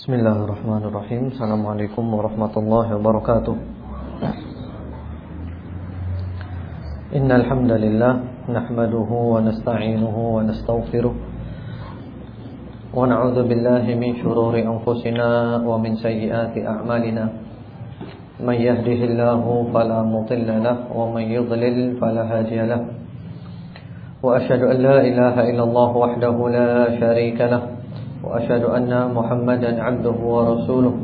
Bismillahirrahmanirrahim. Assalamualaikum warahmatullahi wabarakatuh. Innal hamdalillah nahmaduhu wa nasta'inuhu wa nastaghfiruh wa na'udzu billahi min shururi anfusina wa min sayyiati a'malina. Lahu wa man yudlil fala hadiya lahu wa ashhadu an la ilaha illallah wahdahu la sharika lahu وأشهد أن محمدا عبده ورسوله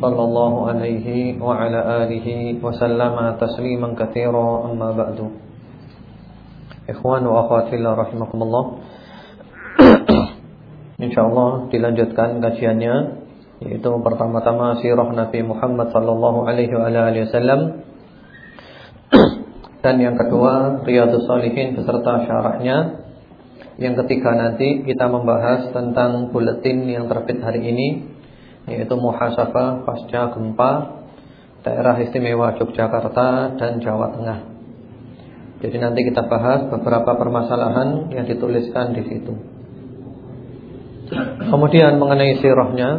صلى الله عليه وعلى آله وسلم تسليما كثيرا أما بعد إخوان وأخوات الله رحمكم الله InsyaAllah dilanjutkan kajiannya Yaitu pertama-tama sirah Nabi Muhammad Sallallahu Alaihi Wasallam Dan yang kedua Riyadus Salihin beserta syarahnya yang ketiga nanti kita membahas tentang buletin yang terbit hari ini yaitu muhasabah pasca gempa daerah istimewa Yogyakarta dan Jawa Tengah. Jadi nanti kita bahas beberapa permasalahan yang dituliskan di situ. Kemudian mengenai sirahnya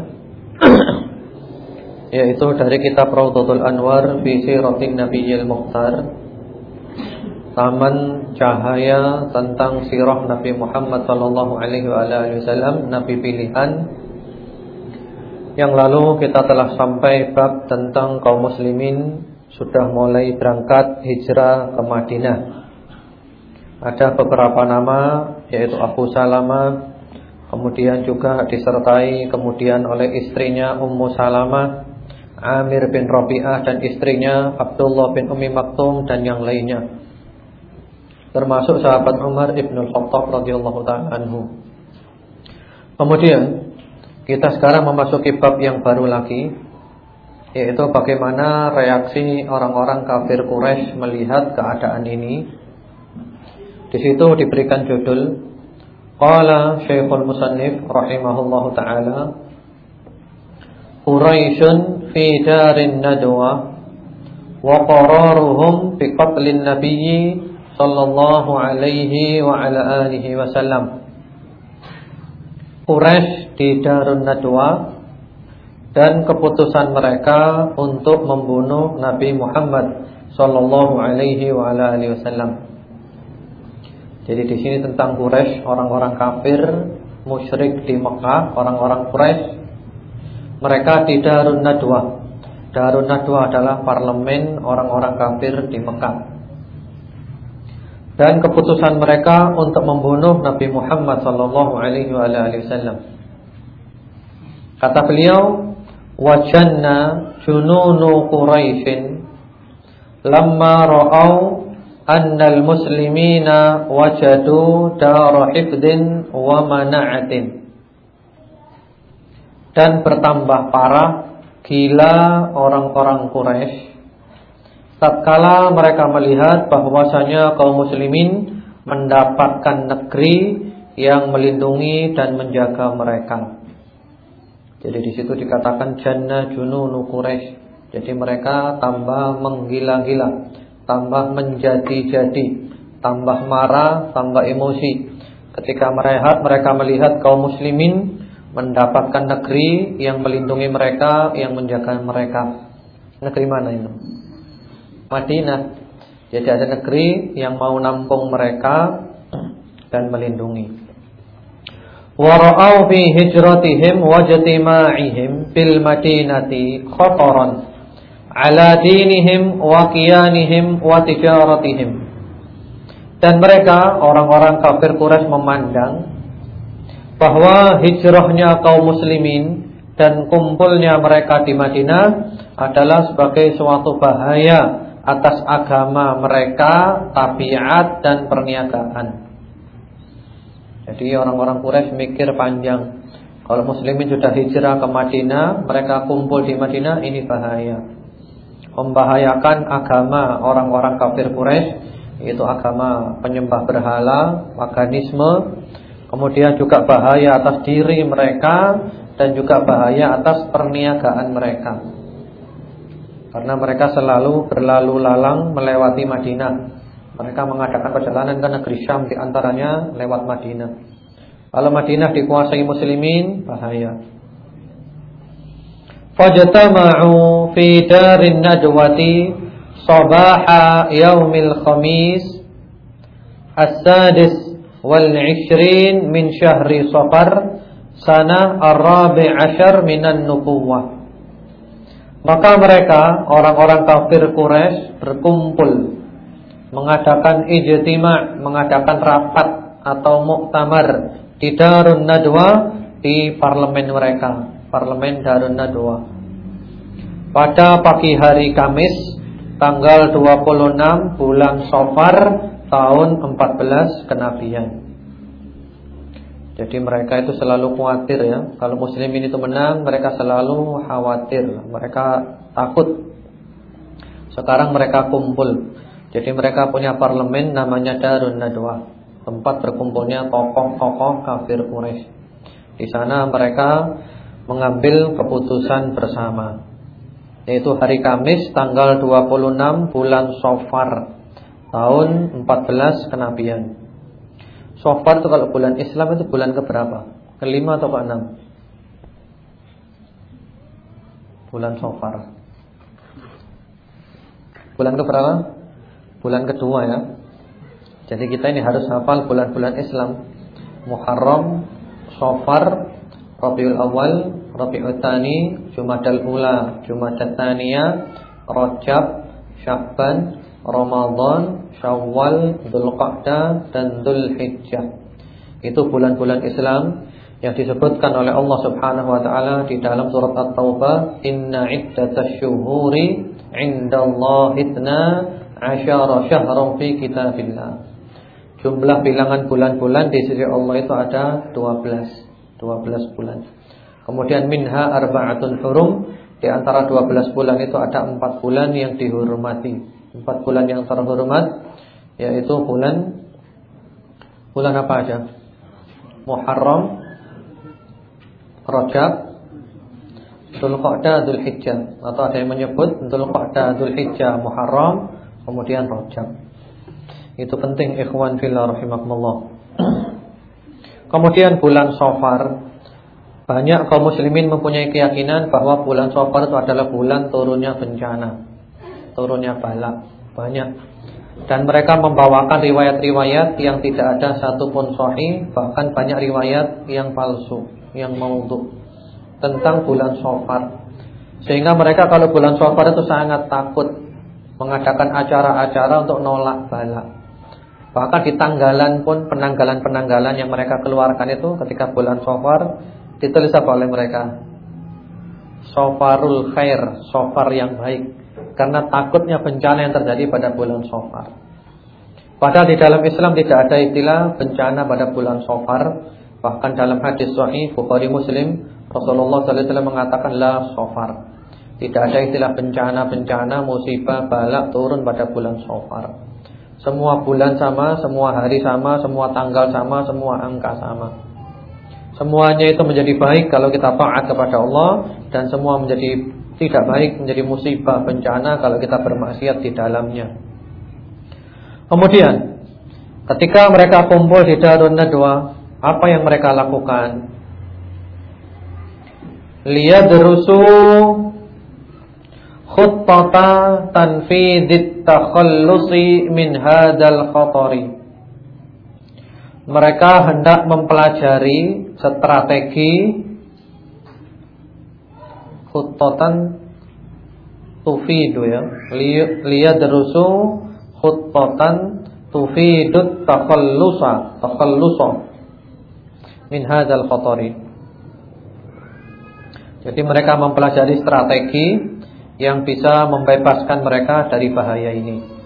yaitu dari kitab Raudhatul Anwar fi Siratin Nabiyil Mukhtar Taman cahaya tentang sirah Nabi Muhammad sallallahu alaihi wasallam, nabi pilihan. Yang lalu kita telah sampai bab tentang kaum muslimin sudah mulai berangkat hijrah ke Madinah. Ada beberapa nama yaitu Abu Salamah, kemudian juga disertai kemudian oleh istrinya Ummu Salamah, Amir bin Rabi'ah dan istrinya Abdullah bin Umi Maktum dan yang lainnya termasuk sahabat Umar ibn Khattab radhiyallahu taala anhu. Kemudian kita sekarang memasuki bab yang baru lagi yaitu bagaimana reaksi orang-orang kafir Quraisy melihat keadaan ini. Di situ diberikan judul Qala Syekhul Musannif rahimahullahu taala Quraisyun fi darin nadwa wa qararuhum bi qatlin nabiyyi sallallahu alaihi wa ala alihi wasallam. Quraisy di Darun Nadwa dan keputusan mereka untuk membunuh Nabi Muhammad sallallahu alaihi wa ala alihi wasallam. Jadi di sini tentang Quraisy, orang-orang kafir, musyrik di Mekah, orang-orang Quraisy. Mereka di Darun Nadwa. Darun Nadwa adalah parlemen orang-orang kafir di Mekah dan keputusan mereka untuk membunuh Nabi Muhammad sallallahu alaihi wasallam. Kata beliau, "Wajanna jununu Quraisyin lamma ra'au anna al-muslimina wajadu dar hifdin wa mana'atin." Dan bertambah parah gila orang-orang Quraisy tatkala mereka melihat bahwasanya kaum muslimin mendapatkan negeri yang melindungi dan menjaga mereka. Jadi di situ dikatakan jannah jununu Quraisy. Jadi mereka tambah menggila-gila, tambah menjadi-jadi, tambah marah, tambah emosi. Ketika mereka mereka melihat kaum muslimin mendapatkan negeri yang melindungi mereka, yang menjaga mereka. Negeri mana itu? Madinah. Jadi ada negeri yang mau nampung mereka dan melindungi. Wara'au fi hijratihim wa jatima'ihim bil madinati khataran ala dinihim wa qiyanihim wa tijaratihim. Dan mereka orang-orang kafir Quraisy memandang bahwa hijrahnya kaum muslimin dan kumpulnya mereka di Madinah adalah sebagai suatu bahaya atas agama mereka, tabiat dan perniagaan. Jadi orang-orang Quraisy mikir panjang. Kalau muslimin sudah hijrah ke Madinah, mereka kumpul di Madinah, ini bahaya. Membahayakan agama orang-orang kafir Quraisy, yaitu agama penyembah berhala, paganisme, kemudian juga bahaya atas diri mereka dan juga bahaya atas perniagaan mereka. Karena mereka selalu berlalu lalang melewati Madinah. Mereka mengadakan perjalanan ke negeri Syam di antaranya lewat Madinah. Kalau Madinah dikuasai muslimin, bahaya. fajtama'u fi darin nadwati sabaha yaumil khamis as-sadis wal 20 min syahri safar sana ar-rabi' minan nubuwah maka mereka orang-orang kafir Quraisy berkumpul mengadakan ijtima, mengadakan rapat atau muktamar di Darun Nadwa di parlemen mereka, parlemen Darun Nadwa. Pada pagi hari Kamis tanggal 26 bulan Safar tahun 14 kenabian. Jadi mereka itu selalu khawatir ya. Kalau muslimin itu menang Mereka selalu khawatir. Mereka takut. Sekarang mereka kumpul. Jadi mereka punya parlemen namanya Darun Nadwa. Tempat berkumpulnya tokoh-tokoh kafir Quraisy. Di sana mereka mengambil keputusan bersama. Yaitu hari Kamis tanggal 26 bulan Sofar Tahun 14 kenabian Sofar itu kalau bulan Islam itu bulan keberapa? Kelima atau keenam? Bulan Sofar. Bulan keberapa? Bulan kedua ya. Jadi kita ini harus hafal bulan-bulan Islam. Muharram, Sofar, Rabiul Awal, Rabiul Tsani, Jumadal Ula, Jumadal Tsaniyah, Rajab, Sya'ban, Ramadan, Syawal, Dzulqa'dah dan Dzulhijjah. Itu bulan-bulan Islam yang disebutkan oleh Allah Subhanahu wa taala di dalam surat At-Taubah, "Inna 'iddatasy syuhuri 'indallahi 12 syahran fi kitabillah." Jumlah bilangan bulan-bulan di sisi Allah itu ada 12, 12 bulan. Kemudian minha arba'atun hurum, di antara 12 bulan itu ada 4 bulan yang dihormati. Empat bulan yang terhormat Yaitu bulan Bulan apa aja? Muharram Rajab Dzulqa'dah Dzulhijjah. Atau ada yang menyebut Dzulqa'dah Dzulhijjah Muharram Kemudian Rajab. Itu penting ikhwan fillah rahimakumullah. Kemudian bulan Safar. Banyak kaum muslimin mempunyai keyakinan bahwa bulan Safar itu adalah bulan turunnya bencana turunnya bala banyak. Dan mereka membawakan riwayat-riwayat yang tidak ada satupun sahih bahkan banyak riwayat yang palsu yang maudhu tentang bulan Safar. Sehingga mereka kalau bulan Safar itu sangat takut mengadakan acara-acara untuk nolak bala bahkan di tanggalan pun penanggalan-penanggalan yang mereka keluarkan itu ketika bulan Safar ditulis apa oleh mereka? Safarul khair, safar yang baik karena takutnya bencana yang terjadi pada bulan Safar. Padahal di dalam Islam tidak ada istilah bencana pada bulan Safar. Bahkan dalam hadis sahih Bukhari Muslim Rasulullah SAW mengatakan la Safar. Tidak ada istilah bencana-bencana, musibah, balak turun pada bulan Safar. Semua bulan sama, semua hari sama, semua tanggal sama, semua angka sama. Semuanya itu menjadi baik kalau kita taat kepada Allah dan semua menjadi tidak baik menjadi musibah bencana kalau kita bermaksiat di dalamnya. Kemudian ketika mereka kumpul di Darun Nadwa, apa yang mereka lakukan? Liyadrusu khuttata tanfidit takhallusi min hadal khatari. Mereka hendak mempelajari strategi khuttatan tufidu ya. Liyadrusu khuttatan tufidut takhallusa takhallusa min hadzal khatari. Jadi mereka mempelajari strategi yang bisa membebaskan mereka dari bahaya ini.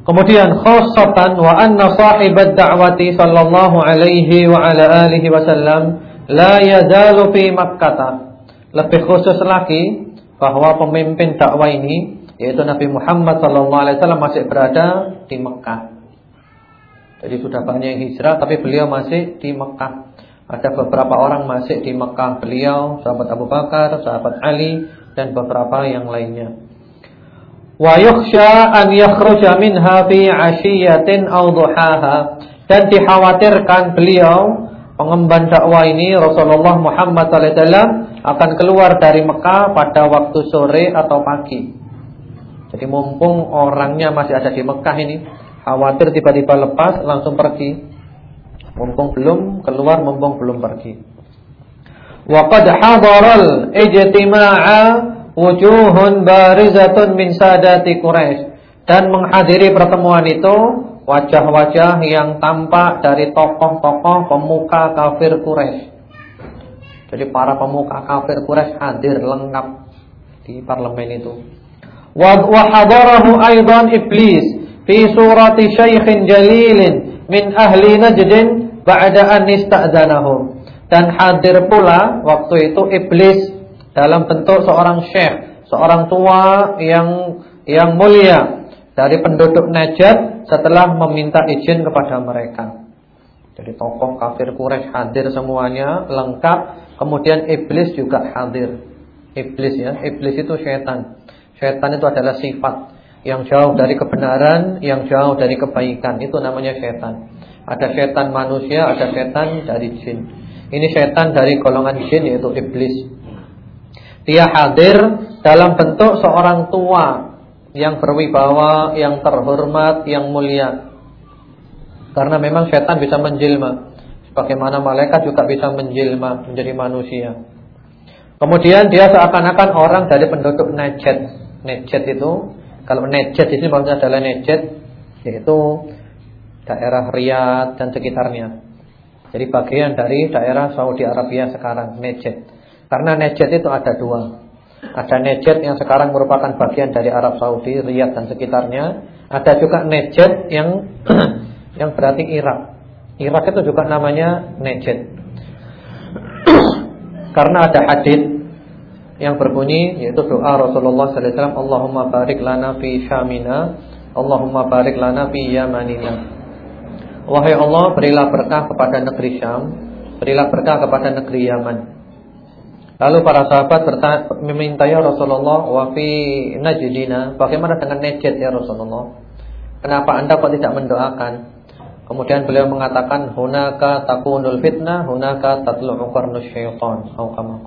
Kemudian khassatan wa anna sahibat da'wati sallallahu alaihi wa ala alihi wasallam la yazalu fi Makkah. Lebih khusus lagi bahwa pemimpin dakwah ini yaitu Nabi Muhammad wasallam masih berada di Mekah. Jadi sudah banyak yang hijrah tapi beliau masih di Mekah. Ada beberapa orang masih di Mekah beliau, sahabat Abu Bakar, sahabat Ali dan beberapa yang lainnya. Wa yukhsha an yakhruja minha fi 'ashiyatin aw duhaha dan dikhawatirkan beliau pengemban dakwah ini Rasulullah Muhammad SAW akan keluar dari Mekah pada waktu sore atau pagi. Jadi mumpung orangnya masih ada di Mekah ini, khawatir tiba-tiba lepas langsung pergi. Mumpung belum keluar, mumpung belum pergi. Wa qad hadaral ijtima'a wujuhun barizatun min sadati Quraisy dan menghadiri pertemuan itu wajah-wajah yang tampak dari tokoh-tokoh pemuka kafir Quraisy. Jadi para pemuka kafir Quraisy hadir lengkap di parlemen itu. Wa hadarahu iblis fi surati syaikhin jalilin min ahli Najd ba'da an ista'zanahu. Dan hadir pula waktu itu iblis dalam bentuk seorang syekh, seorang tua yang yang mulia dari penduduk Najd setelah meminta izin kepada mereka. Jadi tokoh kafir Quraisy hadir semuanya lengkap, kemudian iblis juga hadir. Iblis ya, iblis itu setan. Setan itu adalah sifat yang jauh dari kebenaran, yang jauh dari kebaikan. Itu namanya setan. Ada setan manusia, ada setan dari jin. Ini setan dari golongan jin yaitu iblis. Dia hadir dalam bentuk seorang tua yang berwibawa, yang terhormat, yang mulia. Karena memang setan bisa menjelma. Sebagaimana malaikat juga bisa menjelma menjadi manusia. Kemudian dia seakan-akan orang dari penduduk Najd. Najd itu, kalau Najd di sini maksudnya adalah Najd, yaitu daerah Riyadh dan sekitarnya. Jadi bagian dari daerah Saudi Arabia sekarang, Najd. Karena Najd itu ada dua. Ada Najd yang sekarang merupakan bagian dari Arab Saudi, Riyadh dan sekitarnya. Ada juga Najd yang yang berarti Irak. Irak itu juga namanya Najd. Karena ada hadis yang berbunyi yaitu doa Rasulullah sallallahu alaihi wasallam, Allahumma barik lana fi Syamina, Allahumma barik lana fi Yamanina. Wahai Allah, berilah berkah kepada negeri Syam, berilah berkah kepada negeri Yaman. Lalu para sahabat meminta ya Rasulullah wa fi najdina, bagaimana dengan Najd ya Rasulullah? Kenapa Anda kok tidak mendoakan? Kemudian beliau mengatakan hunaka takunul fitnah, hunaka tatlu'u qarnus syaitan, atau kama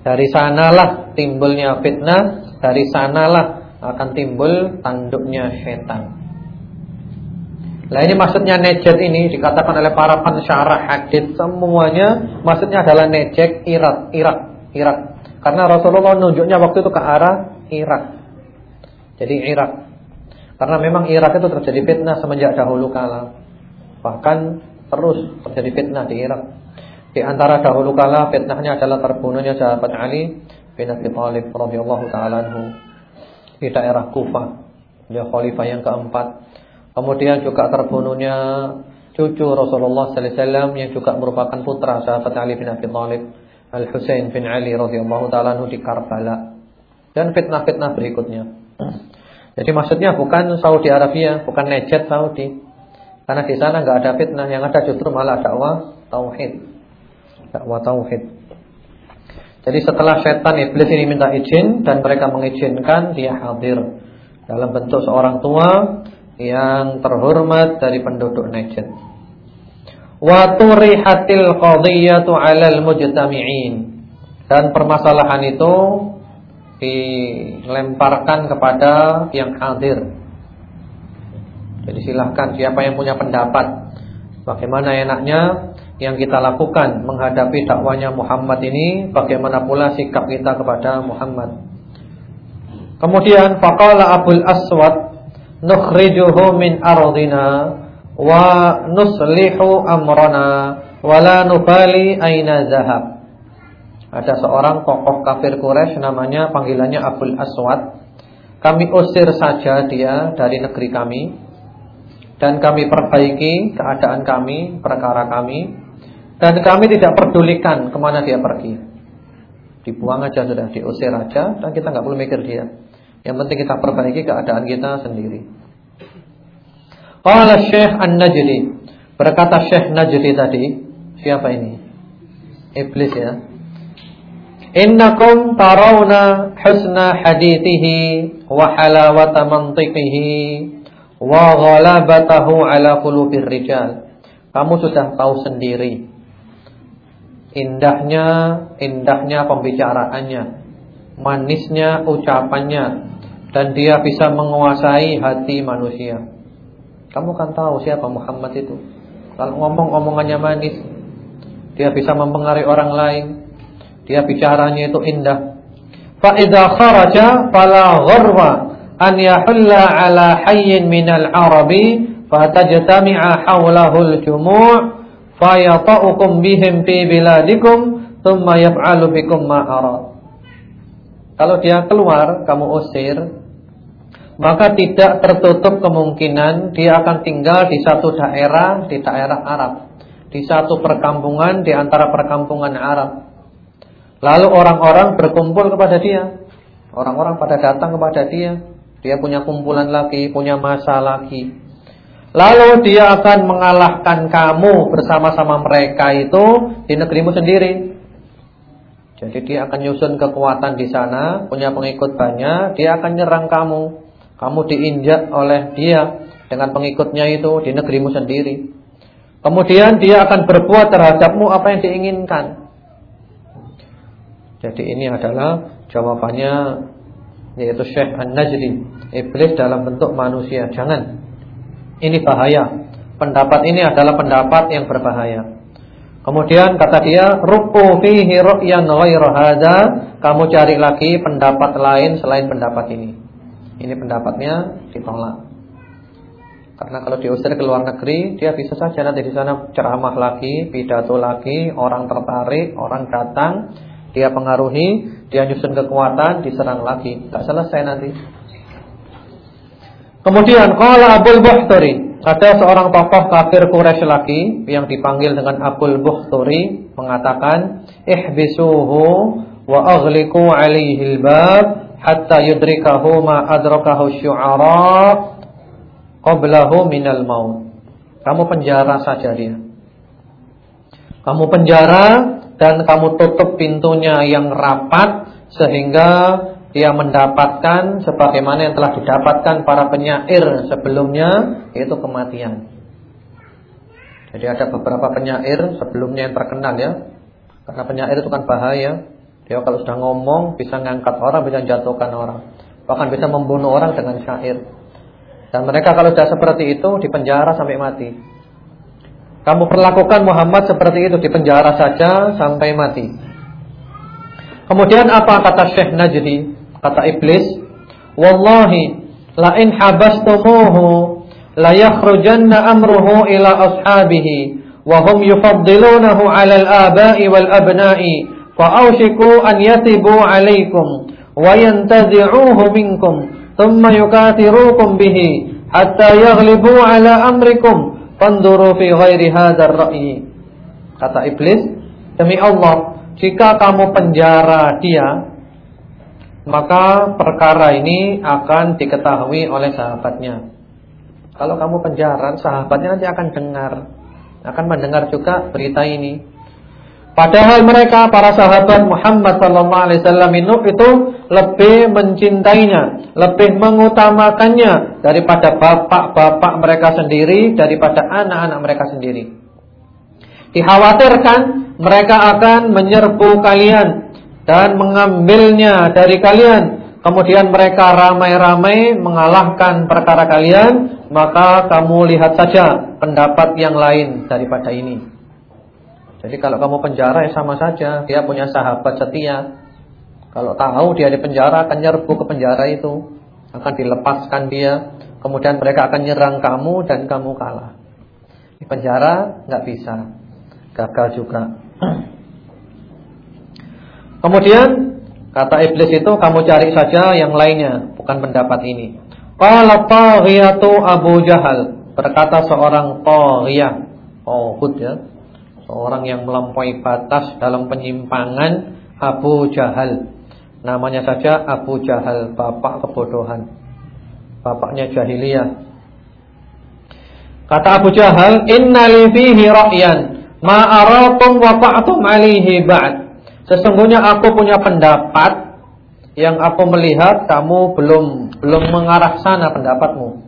Dari sanalah timbulnya fitnah, dari sanalah akan timbul tanduknya syaitan. Nah ini maksudnya nejek ini dikatakan oleh para pensyarah hadis semuanya maksudnya adalah nejek Irak, Irak, Irak. Karena Rasulullah nunjuknya waktu itu ke arah Irak. Jadi Irak. Karena memang Irak itu terjadi fitnah semenjak dahulu kala. Bahkan terus terjadi fitnah di Irak. Di antara dahulu kala fitnahnya adalah terbunuhnya sahabat Ali bin Abi Thalib radhiyallahu taala di daerah Kufah. Dia khalifah yang keempat Kemudian juga terbunuhnya cucu Rasulullah sallallahu alaihi wasallam yang juga merupakan putra sahabat Ali bin Abi Thalib, Al Husain bin Ali radhiyallahu taala di Karbala. Dan fitnah-fitnah berikutnya. Jadi maksudnya bukan Saudi Arabia, bukan Najd Saudi. Karena di sana enggak ada fitnah, yang ada justru malah dakwah tauhid. Dakwah tauhid. Jadi setelah setan iblis ini minta izin dan mereka mengizinkan, dia hadir dalam bentuk seorang tua yang terhormat dari penduduk Najd. Wa turihatil qadhiyatu 'alal mujtami'in. Dan permasalahan itu dilemparkan kepada yang hadir. Jadi silahkan siapa yang punya pendapat Bagaimana enaknya yang kita lakukan menghadapi dakwanya Muhammad ini Bagaimana pula sikap kita kepada Muhammad Kemudian Faqala Abul Aswad ardina wa nuslihu amrana wa la nubali aina zahab. Ada seorang tokoh kafir Quraisy namanya panggilannya Abul Aswad. Kami usir saja dia dari negeri kami dan kami perbaiki keadaan kami, perkara kami dan kami tidak pedulikan ke mana dia pergi. Dibuang aja sudah, diusir aja dan kita nggak perlu mikir dia. Yang penting kita perbaiki keadaan kita sendiri. Qala Syekh An-Najdi, berkata Syekh Najdi tadi, siapa ini? Iblis ya. Innakum tarawna husna hadithihi wa halawata mantiqihi wa ghalabatahu ala qulubir rijal. Kamu sudah tahu sendiri indahnya indahnya pembicaraannya, manisnya ucapannya dan dia bisa menguasai hati manusia. Kamu kan tahu siapa Muhammad itu. Kalau ngomong omongannya manis, dia bisa mempengaruhi orang lain. Dia bicaranya itu indah. Fa idza kharaja fala gharwa an yahulla ala hayyin minal arabi fatajtami'a hawlahu al-jumu' fayata'ukum bihim fi biladikum thumma yaf'alu bikum ma. Kalau dia keluar, kamu usir, maka tidak tertutup kemungkinan dia akan tinggal di satu daerah di daerah Arab, di satu perkampungan di antara perkampungan Arab. Lalu orang-orang berkumpul kepada dia. Orang-orang pada datang kepada dia. Dia punya kumpulan lagi, punya masa lagi. Lalu dia akan mengalahkan kamu bersama-sama mereka itu di negerimu sendiri. Jadi dia akan nyusun kekuatan di sana, punya pengikut banyak, dia akan nyerang kamu. Kamu diinjak oleh dia dengan pengikutnya itu di negerimu sendiri. Kemudian dia akan berbuat terhadapmu apa yang diinginkan. Jadi ini adalah jawabannya yaitu Syekh An-Najdi, iblis dalam bentuk manusia. Jangan ini bahaya. Pendapat ini adalah pendapat yang berbahaya. Kemudian kata dia, "Ruqu fihi ru'yan ghairu hadza." Kamu cari lagi pendapat lain selain pendapat ini. Ini pendapatnya ditolak. Karena kalau diusir ke luar negeri, dia bisa saja nanti di sana ceramah lagi, pidato lagi, orang tertarik, orang datang, dia pengaruhi, dia nyusun kekuatan, diserang lagi. Tak selesai nanti. Kemudian qala Abul Buhturi, ada seorang tokoh kafir Quraisy lagi yang dipanggil dengan Abul Buhturi mengatakan, "Ihbisuhu wa aghliqu 'alaihi al-bab hatta yudrikahu ma adrakahu syu'ara qablahu minal maut." Kamu penjara saja dia. Kamu penjara dan kamu tutup pintunya yang rapat sehingga dia mendapatkan sebagaimana yang telah didapatkan para penyair sebelumnya yaitu kematian. Jadi ada beberapa penyair sebelumnya yang terkenal ya. Karena penyair itu kan bahaya. Dia kalau sudah ngomong bisa ngangkat orang, bisa jatuhkan orang. Bahkan bisa membunuh orang dengan syair. Dan mereka kalau sudah seperti itu dipenjara sampai mati. Kamu perlakukan Muhammad seperti itu dipenjara saja sampai mati. Kemudian apa kata Syekh Najdi? Kata iblis, "Wallahi la in habastumuhu la yakhrujanna amruhu ila ashabihi wa hum yufaddilunahu 'ala al-aba'i wal abna'i an yatibu 'alaykum wa yantazi'uhu minkum thumma yukathirukum bihi hatta yaghlibu 'ala amrikum fanduru fi ghairi hadzal ra'yi." Kata iblis, "Demi Allah, jika kamu penjara dia maka perkara ini akan diketahui oleh sahabatnya. Kalau kamu penjara, sahabatnya nanti akan dengar, akan mendengar juga berita ini. Padahal mereka para sahabat Muhammad sallallahu alaihi wasallam itu lebih mencintainya, lebih mengutamakannya daripada bapak-bapak mereka sendiri, daripada anak-anak mereka sendiri. Dikhawatirkan mereka akan menyerbu kalian dan mengambilnya dari kalian kemudian mereka ramai-ramai mengalahkan perkara kalian maka kamu lihat saja pendapat yang lain daripada ini jadi kalau kamu penjara ya sama saja. Dia punya sahabat setia. Kalau tahu dia di penjara akan nyerbu ke penjara itu. Akan dilepaskan dia. Kemudian mereka akan nyerang kamu dan kamu kalah. Di penjara nggak bisa. Gagal juga. Kemudian kata iblis itu kamu cari saja yang lainnya, bukan pendapat ini. Qala taghiyatu Abu Jahal, berkata seorang taghiyah, oh ya. Seorang yang melampaui batas dalam penyimpangan Abu Jahal. Namanya saja Abu Jahal, bapak kebodohan. Bapaknya jahiliyah. Kata Abu Jahal, "Inna li fihi ra'yan ma arakum wa fa'tum 'alaihi ba'd." Sesungguhnya aku punya pendapat yang aku melihat kamu belum belum mengarah sana pendapatmu.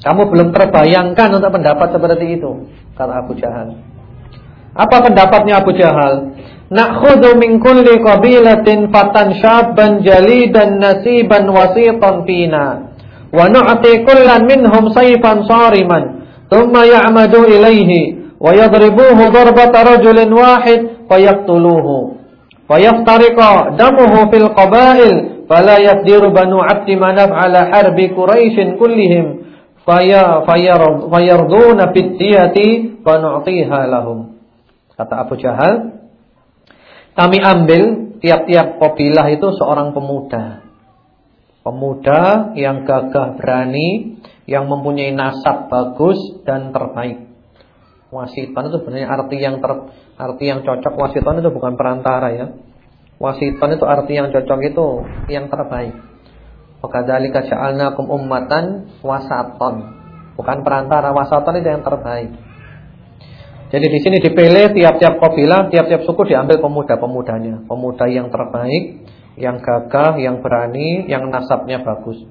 Kamu belum terbayangkan untuk pendapat seperti itu, kata Abu Jahal. Apa pendapatnya Abu Jahal? Na'khudhu min kulli qabilatin fatan syabban jalidan nasiban wasitan fina. Wa nu'ti kullan minhum sayfan sariman. Thumma ya'madu ilayhi wa yadribuhu darbata rajulin wahid fayaqtuluhu fayaftariqa damuhu fil qabail fala yaqdiru banu 'abdi manaf ala harbi quraishin kullihim. Faya fayarduna bid diyati fa nu'tiha lahum kata Abu Jahal kami ambil tiap-tiap kabilah itu seorang pemuda. Pemuda yang gagah berani, yang mempunyai nasab bagus dan terbaik. Wasiton itu sebenarnya arti yang ter, arti yang cocok wasiton itu bukan perantara ya. Wasiton itu arti yang cocok itu yang terbaik. Wakadzalika ja'alnakum ummatan wasaton. Bukan perantara, wasaton itu yang terbaik. Jadi di sini dipilih tiap-tiap kabilah, tiap-tiap suku diambil pemuda-pemudanya, pemuda yang terbaik, yang gagah, yang berani, yang nasabnya bagus.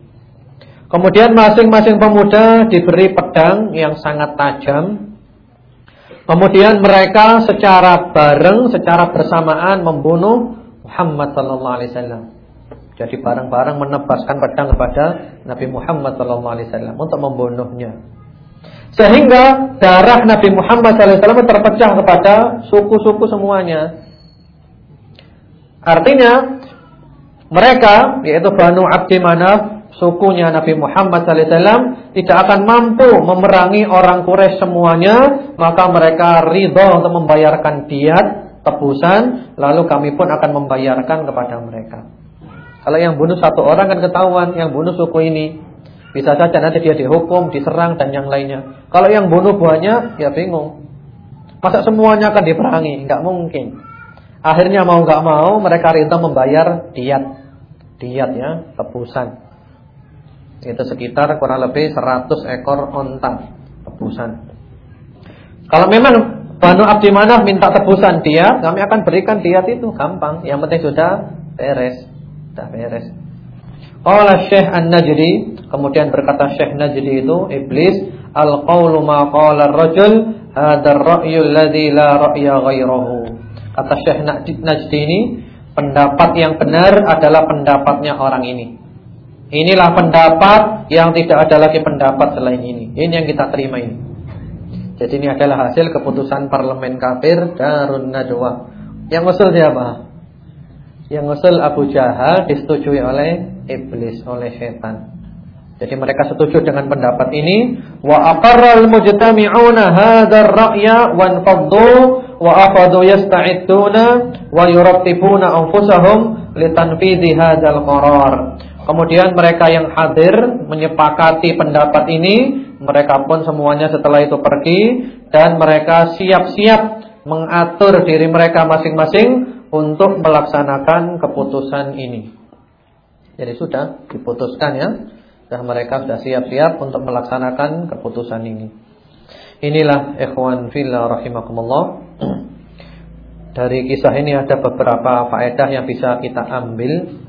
Kemudian masing-masing pemuda diberi pedang yang sangat tajam. Kemudian mereka secara bareng, secara bersamaan membunuh Muhammad sallallahu alaihi wasallam. Jadi bareng-bareng menebaskan pedang kepada Nabi Muhammad sallallahu alaihi wasallam untuk membunuhnya. Sehingga darah Nabi Muhammad SAW terpecah kepada suku-suku semuanya. Artinya mereka yaitu Banu Abdi Manaf sukunya Nabi Muhammad SAW tidak akan mampu memerangi orang Quraisy semuanya, maka mereka ridho untuk membayarkan diat tebusan, lalu kami pun akan membayarkan kepada mereka. Kalau yang bunuh satu orang kan ketahuan, yang bunuh suku ini. Bisa saja nanti dia dihukum, diserang dan yang lainnya. Kalau yang bunuh banyak, ya bingung. Masa semuanya akan diperangi? Enggak mungkin. Akhirnya mau enggak mau mereka rintah membayar diat. Diat ya, tebusan. Itu sekitar kurang lebih 100 ekor onta tebusan. Kalau memang Banu Abdi Manaf minta tebusan diat, kami akan berikan diat itu gampang. Yang penting sudah beres. Sudah beres. Qala Syekh An-Najdi, kemudian berkata Syekh Najdi itu iblis, al-qaulu ma qala ar-rajul hadha ar-ra'yu alladhi la ra'ya ghayruhu. Kata Syekh Najdi ini, pendapat yang benar adalah pendapatnya orang ini. Inilah pendapat yang tidak ada lagi pendapat selain ini. Ini yang kita terima ini. Jadi ini adalah hasil keputusan parlemen kafir Darun Najwa. Yang usul siapa? Yang usul Abu Jahal disetujui oleh iblis oleh setan. Jadi mereka setuju dengan pendapat ini wa aqarral mujtami'una hadzal ra'ya wa anfaddu wa afadu yasta'iduna wa yurattibuna anfusahum litanfidhi hadzal qarar. Kemudian mereka yang hadir menyepakati pendapat ini, mereka pun semuanya setelah itu pergi dan mereka siap-siap mengatur diri mereka masing-masing untuk melaksanakan keputusan ini. Jadi sudah diputuskan ya. Dan mereka sudah siap-siap untuk melaksanakan keputusan ini. Inilah ikhwan fillah rahimakumullah. Dari kisah ini ada beberapa faedah yang bisa kita ambil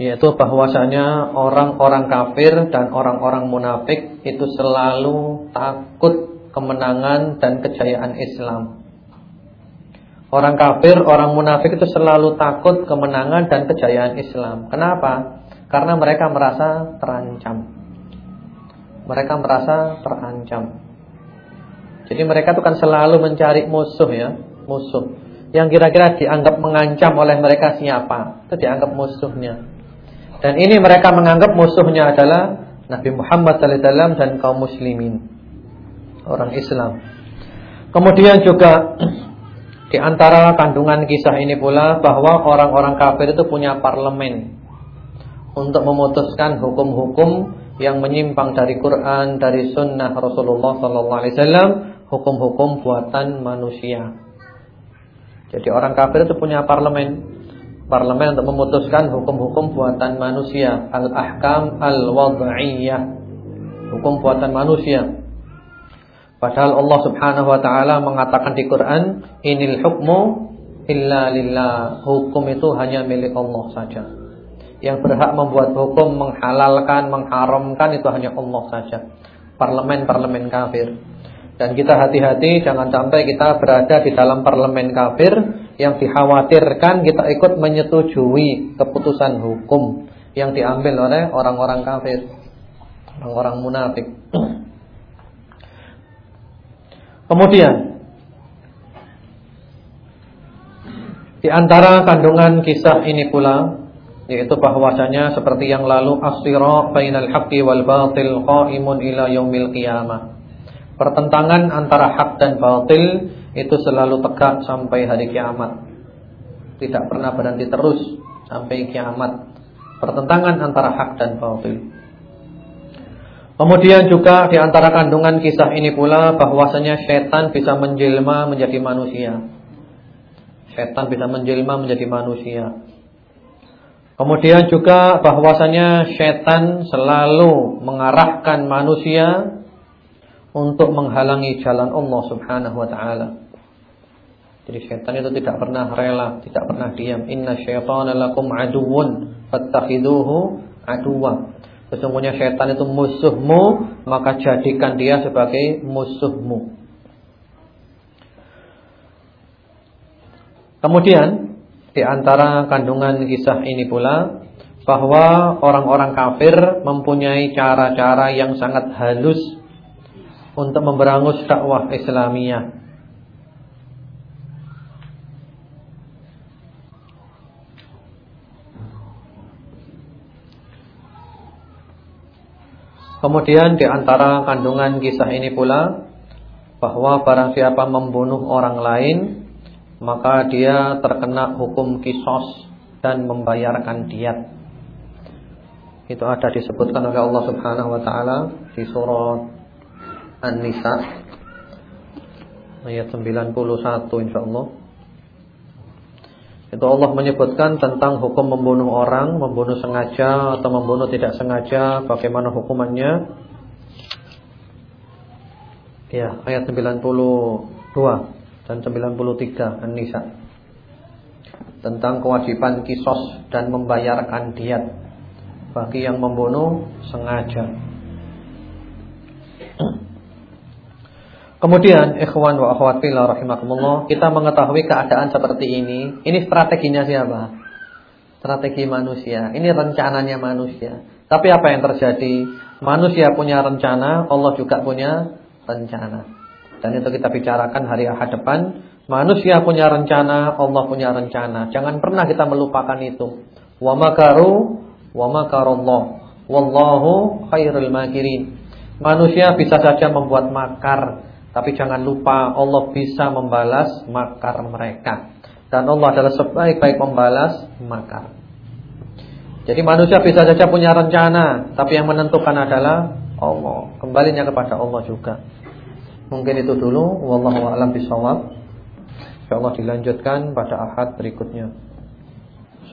yaitu bahwasanya orang-orang kafir dan orang-orang munafik itu selalu takut kemenangan dan kejayaan Islam. Orang kafir, orang munafik itu selalu takut kemenangan dan kejayaan Islam. Kenapa? Karena mereka merasa terancam. Mereka merasa terancam. Jadi mereka itu kan selalu mencari musuh ya, musuh. Yang kira-kira dianggap mengancam oleh mereka siapa? Itu dianggap musuhnya. Dan ini mereka menganggap musuhnya adalah Nabi Muhammad SAW dan kaum muslimin. Orang Islam. Kemudian juga di antara kandungan kisah ini pula bahwa orang-orang kafir itu punya parlemen untuk memutuskan hukum-hukum yang menyimpang dari Quran, dari Sunnah Rasulullah Wasallam, hukum-hukum buatan manusia. Jadi orang kafir itu punya parlemen, parlemen untuk memutuskan hukum-hukum buatan manusia, al-ahkam al-wad'iyah, hukum buatan manusia. Padahal Allah Subhanahu wa taala mengatakan di Quran, "Inil hukmu illa lillah." Hukum itu hanya milik Allah saja. Yang berhak membuat hukum, menghalalkan, mengharamkan itu hanya Allah saja. Parlemen-parlemen kafir. Dan kita hati-hati jangan sampai kita berada di dalam parlemen kafir yang dikhawatirkan kita ikut menyetujui keputusan hukum yang diambil oleh orang-orang kafir, orang-orang munafik. Kemudian di antara kandungan kisah ini pula yaitu bahwasanya seperti yang lalu asira bainal haqqi wal batil qaimun ila yaumil qiyamah. Pertentangan antara hak dan batil itu selalu tegak sampai hari kiamat. Tidak pernah berhenti terus sampai kiamat. Pertentangan antara hak dan batil. Kemudian juga di antara kandungan kisah ini pula bahwasanya setan bisa menjelma menjadi manusia. Setan bisa menjelma menjadi manusia. Kemudian juga bahwasanya setan selalu mengarahkan manusia untuk menghalangi jalan Allah Subhanahu wa taala. Jadi setan itu tidak pernah rela, tidak pernah diam. Inna syaitana lakum aduwwun fattakhiduhu aduwwa. Sesungguhnya setan itu musuhmu, maka jadikan dia sebagai musuhmu. Kemudian di antara kandungan kisah ini pula bahwa orang-orang kafir mempunyai cara-cara yang sangat halus untuk memberangus dakwah Islamiyah. Kemudian di antara kandungan kisah ini pula bahwa barang siapa membunuh orang lain maka dia terkena hukum kisos dan membayarkan diat. Itu ada disebutkan oleh Allah Subhanahu wa taala di surat An-Nisa ayat 91 insyaallah. Itu Allah menyebutkan tentang hukum membunuh orang, membunuh sengaja atau membunuh tidak sengaja, bagaimana hukumannya. Ya, ayat 92 dan 93 An-Nisa. Tentang kewajiban kisos dan membayarkan diat bagi yang membunuh sengaja. Kemudian ikhwan wa akhwat fillah rahimakumullah, kita mengetahui keadaan seperti ini, ini strateginya siapa? Strategi manusia. Ini rencananya manusia. Tapi apa yang terjadi? Manusia punya rencana, Allah juga punya rencana. Dan itu kita bicarakan hari Ahad depan. Manusia punya rencana, Allah punya rencana. Jangan pernah kita melupakan itu. Wa makaru wa makarallah. Wallahu khairul makirin. Manusia bisa saja membuat makar tapi jangan lupa Allah bisa membalas makar mereka. Dan Allah adalah sebaik-baik membalas makar. Jadi manusia bisa saja punya rencana, tapi yang menentukan adalah Allah. Kembalinya kepada Allah juga. Mungkin itu dulu. Wallahu a'lam bishawab. Insyaallah dilanjutkan pada ahad berikutnya.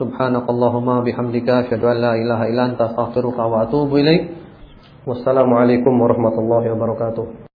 Subhanakallahumma bihamdika asyhadu la ilaha illa anta astaghfiruka wa. Wassalamualaikum warahmatullahi wabarakatuh.